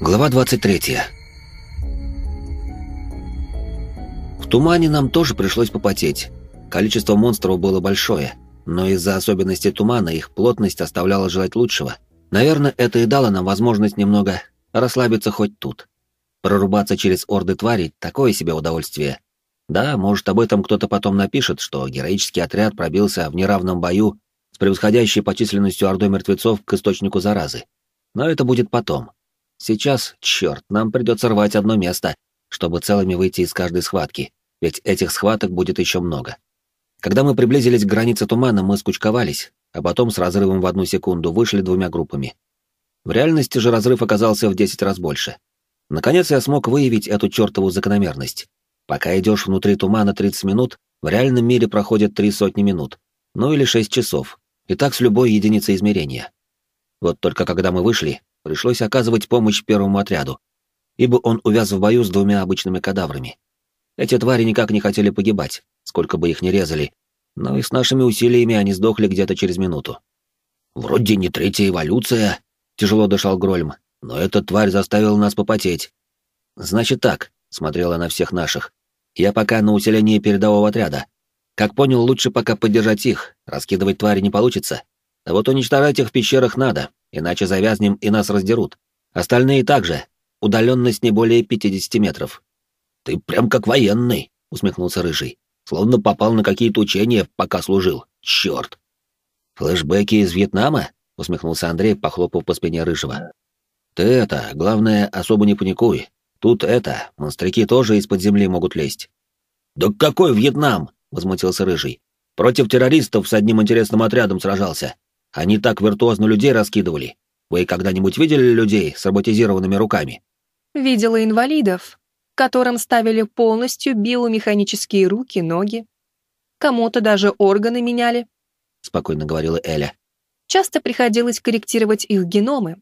Глава 23. В тумане нам тоже пришлось попотеть. Количество монстров было большое, но из-за особенностей тумана их плотность оставляла желать лучшего. Наверное, это и дало нам возможность немного расслабиться хоть тут. Прорубаться через орды тварей — такое себе удовольствие. Да, может, об этом кто-то потом напишет, что героический отряд пробился в неравном бою с превосходящей по численностью ордой мертвецов к источнику заразы. Но это будет потом. Сейчас, черт, нам придется рвать одно место, чтобы целыми выйти из каждой схватки, ведь этих схваток будет еще много. Когда мы приблизились к границе тумана, мы скучковались, а потом с разрывом в одну секунду вышли двумя группами. В реальности же разрыв оказался в 10 раз больше. Наконец я смог выявить эту чертову закономерность. Пока идешь внутри тумана 30 минут, в реальном мире проходит три сотни минут, ну или 6 часов, и так с любой единицей измерения. Вот только когда мы вышли, пришлось оказывать помощь первому отряду, ибо он увяз в бою с двумя обычными кадаврами. Эти твари никак не хотели погибать, сколько бы их ни резали, но и с нашими усилиями они сдохли где-то через минуту. «Вроде не третья эволюция», — тяжело дышал Грольм, «но эта тварь заставила нас попотеть». «Значит так», — смотрела на всех наших, «я пока на усилении передового отряда. Как понял, лучше пока поддержать их, раскидывать твари не получится. А вот уничтожать их в пещерах надо, иначе завязнем и нас раздерут. Остальные также. Удаленность не более 50 метров. «Ты прям как военный», — усмехнулся Рыжий. «Словно попал на какие-то учения, пока служил. Черт!» «Флэшбэки из Вьетнама?» — усмехнулся Андрей, похлопав по спине Рыжего. «Ты это, главное, особо не паникуй. Тут это, монстряки тоже из-под земли могут лезть». «Да какой Вьетнам?» — возмутился Рыжий. «Против террористов с одним интересным отрядом сражался. Они так виртуозно людей раскидывали. Вы когда-нибудь видели людей с роботизированными руками?» «Видела инвалидов, которым ставили полностью биомеханические руки, ноги. Кому-то даже органы меняли», — спокойно говорила Эля. «Часто приходилось корректировать их геномы,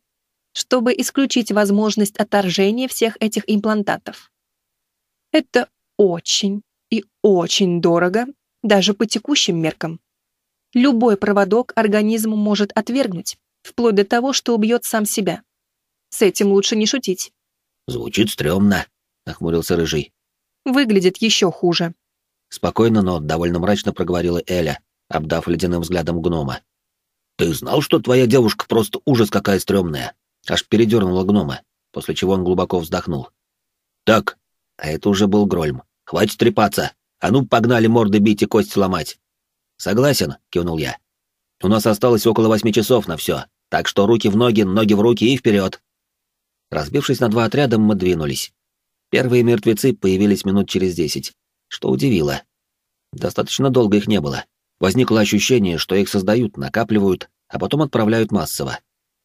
чтобы исключить возможность отторжения всех этих имплантатов. Это очень и очень дорого, даже по текущим меркам. Любой проводок организм может отвергнуть, вплоть до того, что убьет сам себя. С этим лучше не шутить. «Звучит стрёмно», нахмурился Рыжий. «Выглядит еще хуже». Спокойно, но довольно мрачно проговорила Эля, обдав ледяным взглядом гнома. «Ты знал, что твоя девушка просто ужас какая стрёмная?» Аж передернула гнома, после чего он глубоко вздохнул. «Так, а это уже был Грольм. Хватит трепаться. А ну, погнали морды бить и кости ломать». «Согласен», — кивнул я. «У нас осталось около восьми часов на все, так что руки в ноги, ноги в руки и вперед. Разбившись на два отряда, мы двинулись. Первые мертвецы появились минут через десять, что удивило. Достаточно долго их не было. Возникло ощущение, что их создают, накапливают, а потом отправляют массово.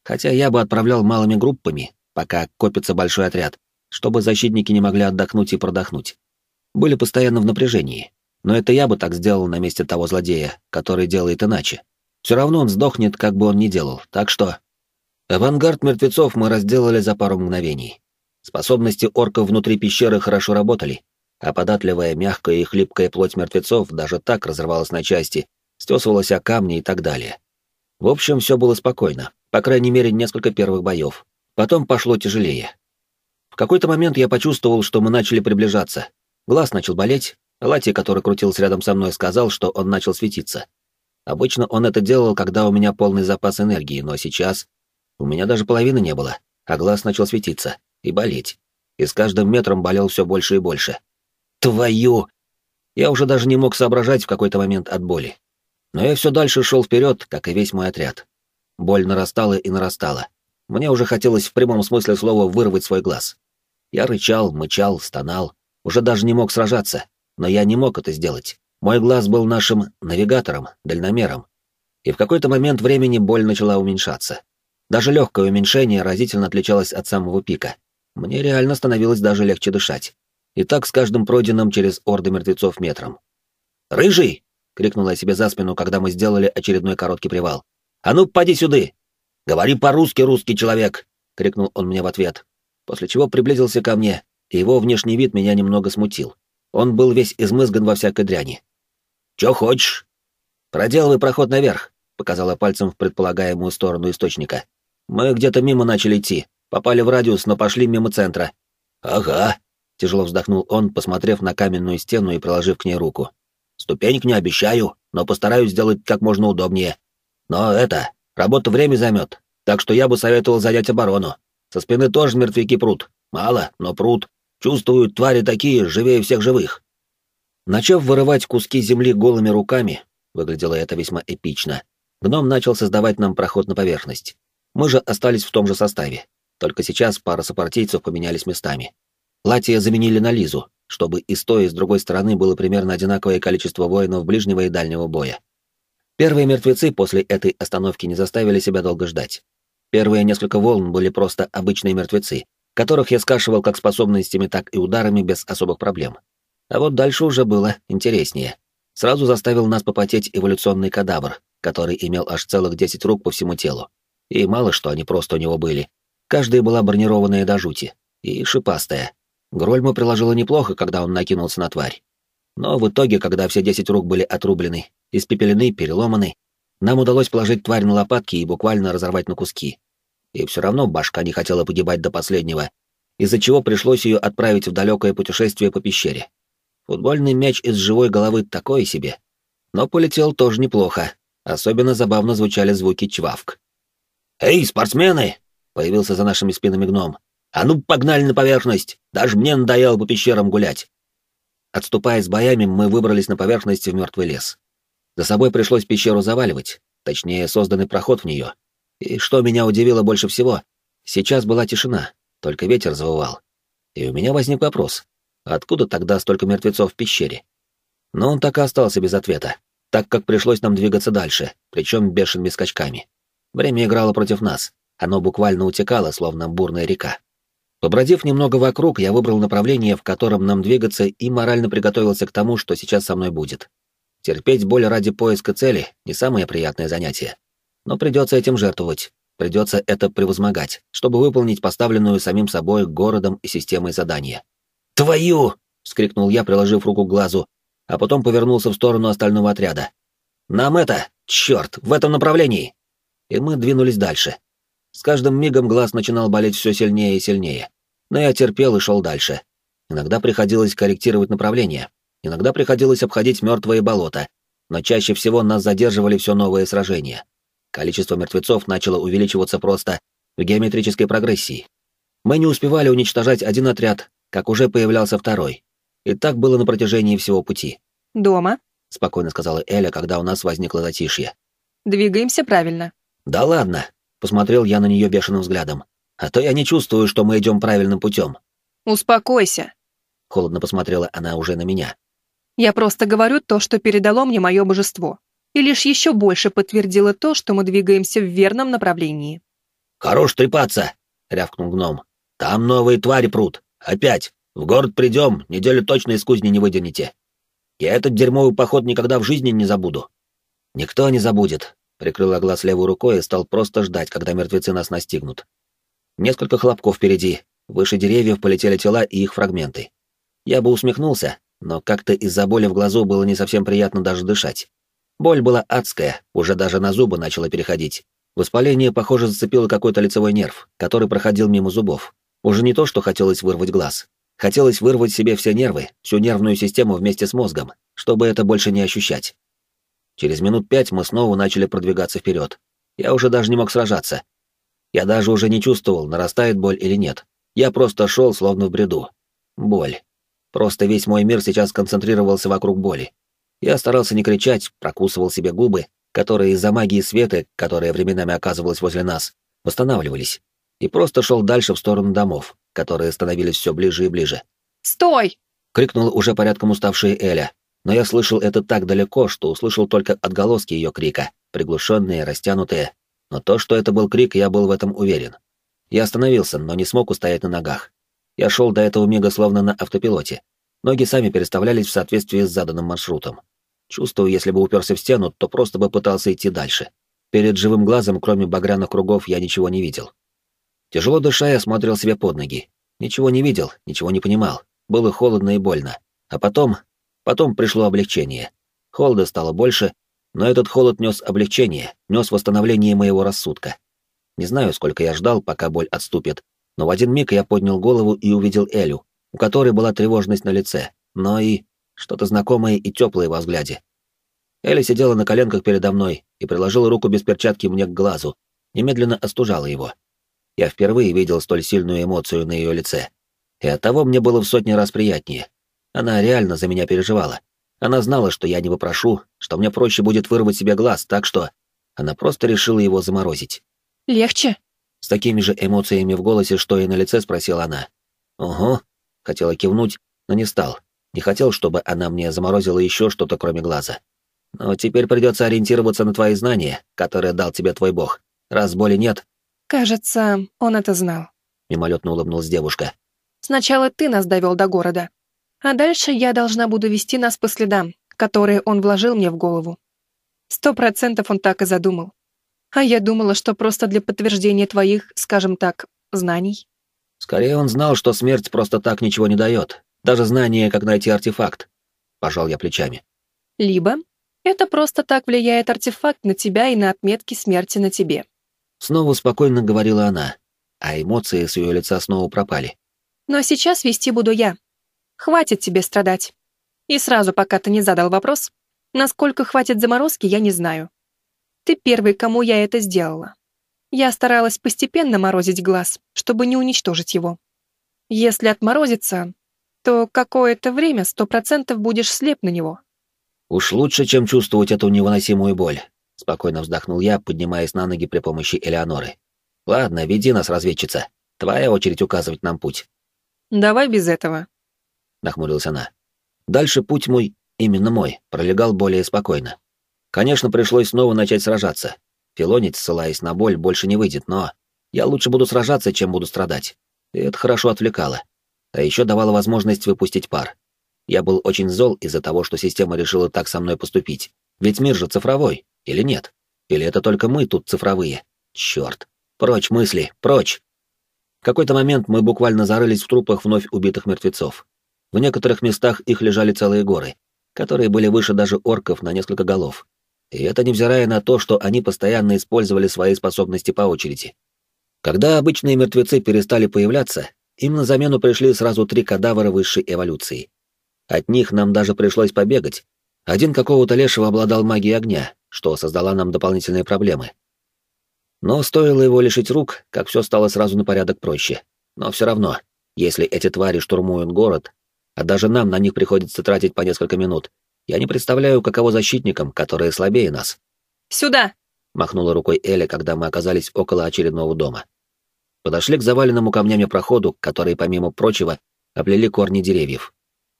Хотя я бы отправлял малыми группами, пока копится большой отряд, чтобы защитники не могли отдохнуть и продохнуть. Были постоянно в напряжении. Но это я бы так сделал на месте того злодея, который делает иначе. Все равно он сдохнет, как бы он ни делал, так что... Авангард мертвецов мы разделали за пару мгновений. Способности орков внутри пещеры хорошо работали, а податливая, мягкая и хлипкая плоть мертвецов даже так разрывалась на части, стесывалась о камни и так далее. В общем, все было спокойно, по крайней мере, несколько первых боев. Потом пошло тяжелее. В какой-то момент я почувствовал, что мы начали приближаться. Глаз начал болеть, Лати, который крутился рядом со мной, сказал, что он начал светиться. Обычно он это делал, когда у меня полный запас энергии, но сейчас у меня даже половины не было, а глаз начал светиться и болеть. И с каждым метром болел все больше и больше. Твою! Я уже даже не мог соображать в какой-то момент от боли. Но я все дальше шел вперед, как и весь мой отряд. Боль нарастала и нарастала. Мне уже хотелось в прямом смысле слова вырвать свой глаз. Я рычал, мычал, стонал, уже даже не мог сражаться, но я не мог это сделать. Мой глаз был нашим навигатором, дальномером. И в какой-то момент времени боль начала уменьшаться. Даже легкое уменьшение разительно отличалось от самого пика. Мне реально становилось даже легче дышать. И так с каждым пройденным через орды мертвецов метром. «Рыжий!» — крикнул я себе за спину, когда мы сделали очередной короткий привал. «А ну, поди сюда! Говори по-русски, русский человек!» — крикнул он мне в ответ, после чего приблизился ко мне, и его внешний вид меня немного смутил. Он был весь измызган во всякой дряни. «Чё хочешь?» «Проделывай проход наверх», — показала пальцем в предполагаемую сторону источника. «Мы где-то мимо начали идти Попали в радиус, но пошли мимо центра. Ага, тяжело вздохнул он, посмотрев на каменную стену и приложив к ней руку. Ступенек не обещаю, но постараюсь сделать как можно удобнее. Но это, работа время займет, так что я бы советовал занять оборону. Со спины тоже мертвяки прут. Мало, но прут. Чувствуют твари такие, живее всех живых. Начав вырывать куски земли голыми руками, выглядело это весьма эпично, гном начал создавать нам проход на поверхность. Мы же остались в том же составе. Только сейчас пара сопартийцев поменялись местами. Латия заменили на Лизу, чтобы и с той, и с другой стороны было примерно одинаковое количество воинов ближнего и дальнего боя. Первые мертвецы после этой остановки не заставили себя долго ждать. Первые несколько волн были просто обычные мертвецы, которых я скашивал как способностями, так и ударами без особых проблем. А вот дальше уже было интереснее. Сразу заставил нас попотеть эволюционный кадавр, который имел аж целых 10 рук по всему телу. И мало что они просто у него были. Каждая была бронированная до жути. И шипастая. Грольму приложила неплохо, когда он накинулся на тварь. Но в итоге, когда все 10 рук были отрублены, испепелены, переломаны, нам удалось положить тварь на лопатки и буквально разорвать на куски. И все равно башка не хотела погибать до последнего, из-за чего пришлось ее отправить в далекое путешествие по пещере. Футбольный мяч из живой головы такой себе. Но полетел тоже неплохо. Особенно забавно звучали звуки чвавк. «Эй, спортсмены!» — появился за нашими спинами гном. «А ну, погнали на поверхность! Даже мне надоело по пещерам гулять!» Отступая с боями, мы выбрались на поверхность в мертвый лес. За собой пришлось пещеру заваливать, точнее, созданный проход в нее. И что меня удивило больше всего, сейчас была тишина, только ветер завывал. И у меня возник вопрос, Откуда тогда столько мертвецов в пещере? Но он так и остался без ответа, так как пришлось нам двигаться дальше, причем бешеными скачками. Время играло против нас, оно буквально утекало, словно бурная река. Побродив немного вокруг, я выбрал направление, в котором нам двигаться, и морально приготовился к тому, что сейчас со мной будет. Терпеть боль ради поиска цели — не самое приятное занятие. Но придется этим жертвовать, придется это превозмогать, чтобы выполнить поставленную самим собой городом и системой задания. «Твою!» — вскрикнул я, приложив руку к глазу, а потом повернулся в сторону остального отряда. «Нам это! Черт! В этом направлении!» И мы двинулись дальше. С каждым мигом глаз начинал болеть все сильнее и сильнее. Но я терпел и шел дальше. Иногда приходилось корректировать направление, иногда приходилось обходить мертвые болота, но чаще всего нас задерживали все новые сражения. Количество мертвецов начало увеличиваться просто в геометрической прогрессии. Мы не успевали уничтожать один отряд, как уже появлялся второй. И так было на протяжении всего пути. «Дома», — спокойно сказала Эля, когда у нас возникло затишье. «Двигаемся правильно». «Да ладно», — посмотрел я на нее бешеным взглядом. «А то я не чувствую, что мы идем правильным путем». «Успокойся», — холодно посмотрела она уже на меня. «Я просто говорю то, что передало мне мое божество, и лишь еще больше подтвердило то, что мы двигаемся в верном направлении». «Хорош трепаться», — рявкнул гном. «Там новые твари прут. Опять. В город придем, неделю точно из кузни не выдернете. Я этот дерьмовый поход никогда в жизни не забуду. Никто не забудет. Прикрыла глаз левой рукой и стал просто ждать, когда мертвецы нас настигнут. Несколько хлопков впереди. Выше деревьев полетели тела и их фрагменты. Я бы усмехнулся, но как-то из-за боли в глазу было не совсем приятно даже дышать. Боль была адская, уже даже на зубы начала переходить. Воспаление, похоже, зацепило какой-то лицевой нерв, который проходил мимо зубов. Уже не то, что хотелось вырвать глаз. Хотелось вырвать себе все нервы, всю нервную систему вместе с мозгом, чтобы это больше не ощущать. Через минут пять мы снова начали продвигаться вперед. Я уже даже не мог сражаться. Я даже уже не чувствовал, нарастает боль или нет. Я просто шел, словно в бреду. Боль. Просто весь мой мир сейчас концентрировался вокруг боли. Я старался не кричать, прокусывал себе губы, которые из-за магии света, которая временами оказывалась возле нас, восстанавливались и просто шел дальше в сторону домов, которые становились все ближе и ближе. «Стой!» — крикнула уже порядком уставшая Эля, но я слышал это так далеко, что услышал только отголоски ее крика, приглушенные, растянутые. Но то, что это был крик, я был в этом уверен. Я остановился, но не смог устоять на ногах. Я шел до этого мига словно на автопилоте. Ноги сами переставлялись в соответствии с заданным маршрутом. Чувствую, если бы уперся в стену, то просто бы пытался идти дальше. Перед живым глазом, кроме багряных кругов, я ничего не видел. Тяжело дыша, я смотрел себе под ноги. Ничего не видел, ничего не понимал. Было холодно и больно. А потом... Потом пришло облегчение. Холода стало больше, но этот холод нес облегчение, нес восстановление моего рассудка. Не знаю, сколько я ждал, пока боль отступит, Но в один миг я поднял голову и увидел Элю, у которой была тревожность на лице, но и что-то знакомое и теплое во взгляде. Эля сидела на коленках передо мной и приложила руку без перчатки мне к глазу, немедленно остужала его. Я впервые видел столь сильную эмоцию на ее лице. И оттого мне было в сотни раз приятнее. Она реально за меня переживала. Она знала, что я не вопрошу, что мне проще будет вырвать себе глаз, так что... Она просто решила его заморозить. «Легче?» С такими же эмоциями в голосе, что и на лице, спросила она. «Ого». Хотела кивнуть, но не стал. Не хотел, чтобы она мне заморозила еще что-то, кроме глаза. Но теперь придется ориентироваться на твои знания, которые дал тебе твой бог. Раз боли нет... Кажется, он это знал. Мимолетно улыбнулась девушка. Сначала ты нас довел до города. А дальше я должна буду вести нас по следам, которые он вложил мне в голову. Сто процентов он так и задумал. А я думала, что просто для подтверждения твоих, скажем так, знаний. Скорее он знал, что смерть просто так ничего не дает. Даже знание, как найти артефакт. Пожал я плечами. Либо это просто так влияет артефакт на тебя и на отметки смерти на тебе. Снова спокойно говорила она, а эмоции с ее лица снова пропали. Но сейчас вести буду я. Хватит тебе страдать. И сразу, пока ты не задал вопрос, насколько хватит заморозки, я не знаю. Ты первый, кому я это сделала. Я старалась постепенно морозить глаз, чтобы не уничтожить его. Если отморозится, то какое-то время сто процентов будешь слеп на него. Уж лучше, чем чувствовать эту невыносимую боль. Спокойно вздохнул я, поднимаясь на ноги при помощи Элеоноры. Ладно, веди нас, разведчица. Твоя очередь указывать нам путь. Давай без этого. Нахмурилась она. Дальше путь мой, именно мой, пролегал более спокойно. Конечно, пришлось снова начать сражаться. Филонить, ссылаясь на боль, больше не выйдет, но я лучше буду сражаться, чем буду страдать. И это хорошо отвлекало. А еще давало возможность выпустить пар. Я был очень зол из-за того, что система решила так со мной поступить. Ведь мир же цифровой, или нет? Или это только мы тут цифровые? Черт. Прочь мысли, прочь. В какой-то момент мы буквально зарылись в трупах вновь убитых мертвецов. В некоторых местах их лежали целые горы, которые были выше даже орков на несколько голов. И это невзирая на то, что они постоянно использовали свои способности по очереди. Когда обычные мертвецы перестали появляться, им на замену пришли сразу три кадавра высшей эволюции. От них нам даже пришлось побегать. Один какого-то лешего обладал магией огня, что создала нам дополнительные проблемы. Но стоило его лишить рук, как все стало сразу на порядок проще. Но все равно, если эти твари штурмуют город, а даже нам на них приходится тратить по несколько минут, я не представляю, каково защитникам, которые слабее нас. «Сюда!» — махнула рукой Эля, когда мы оказались около очередного дома. Подошли к заваленному камнями проходу, который, помимо прочего, оплели корни деревьев.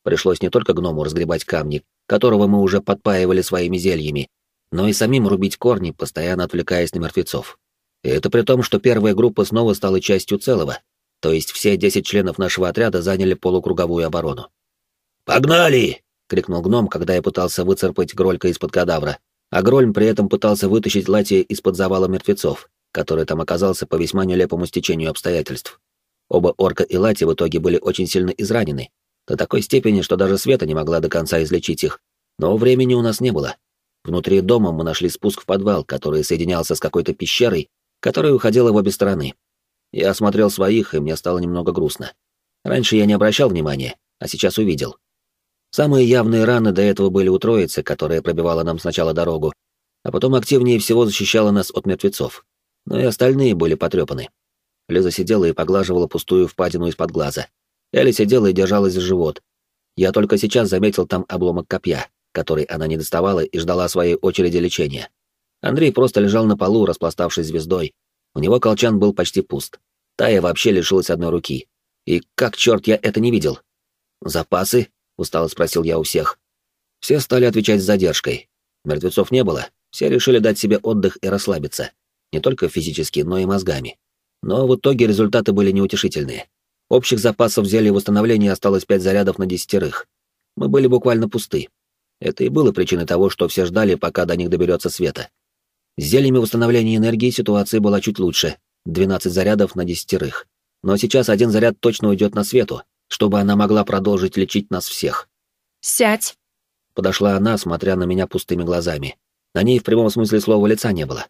Пришлось не только гному разгребать камни, которого мы уже подпаивали своими зельями, но и самим рубить корни, постоянно отвлекаясь на мертвецов. И это при том, что первая группа снова стала частью целого, то есть все десять членов нашего отряда заняли полукруговую оборону. «Погнали!» — крикнул гном, когда я пытался выцарпать Гролька из-под кадавра, а Грольм при этом пытался вытащить Латия из-под завала мертвецов, который там оказался по весьма нелепому стечению обстоятельств. Оба орка и Лати в итоге были очень сильно изранены, до такой степени, что даже Света не могла до конца излечить их. Но времени у нас не было. Внутри дома мы нашли спуск в подвал, который соединялся с какой-то пещерой, которая уходила в обе стороны. Я осмотрел своих, и мне стало немного грустно. Раньше я не обращал внимания, а сейчас увидел. Самые явные раны до этого были у троицы, которая пробивала нам сначала дорогу, а потом активнее всего защищала нас от мертвецов. Но и остальные были потрепаны. Лиза сидела и поглаживала пустую впадину из-под глаза. Эля сидела и держалась за живот. Я только сейчас заметил там обломок копья, который она не доставала и ждала своей очереди лечения. Андрей просто лежал на полу, распластавшись звездой. У него колчан был почти пуст. Тая вообще лишилась одной руки. И как черт я это не видел? «Запасы?» — устало спросил я у всех. Все стали отвечать с задержкой. Мертвецов не было, все решили дать себе отдых и расслабиться. Не только физически, но и мозгами. Но в итоге результаты были неутешительные. Общих запасов зелья восстановления осталось пять зарядов на десятерых. Мы были буквально пусты. Это и было причиной того, что все ждали, пока до них доберется света. С зельями восстановления энергии ситуация была чуть лучше. 12 зарядов на десятерых. Но сейчас один заряд точно уйдет на свету, чтобы она могла продолжить лечить нас всех. «Сядь!» Подошла она, смотря на меня пустыми глазами. На ней в прямом смысле слова лица не было.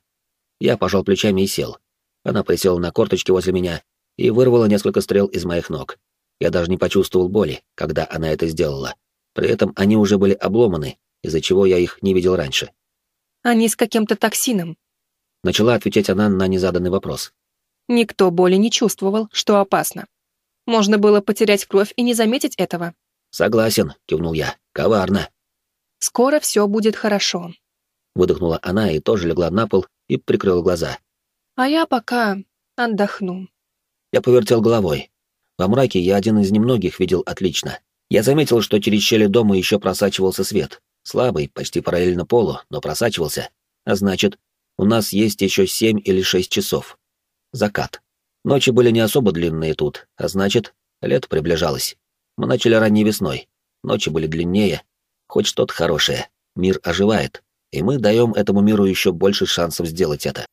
Я пожал плечами и сел. Она присела на корточки возле меня и вырвала несколько стрел из моих ног. Я даже не почувствовал боли, когда она это сделала. При этом они уже были обломаны, из-за чего я их не видел раньше. «Они с каким-то токсином», — начала отвечать она на незаданный вопрос. «Никто боли не чувствовал, что опасно. Можно было потерять кровь и не заметить этого». «Согласен», — кивнул я. «Коварно». «Скоро все будет хорошо», — выдохнула она и тоже легла на пол и прикрыла глаза. «А я пока отдохну». Я повертел головой. Во мраке я один из немногих видел отлично. Я заметил, что через щели дома еще просачивался свет. Слабый, почти параллельно полу, но просачивался. А значит, у нас есть еще семь или шесть часов. Закат. Ночи были не особо длинные тут, а значит, лето приближалось. Мы начали ранней весной. Ночи были длиннее. Хоть что-то хорошее. Мир оживает. И мы даем этому миру еще больше шансов сделать это.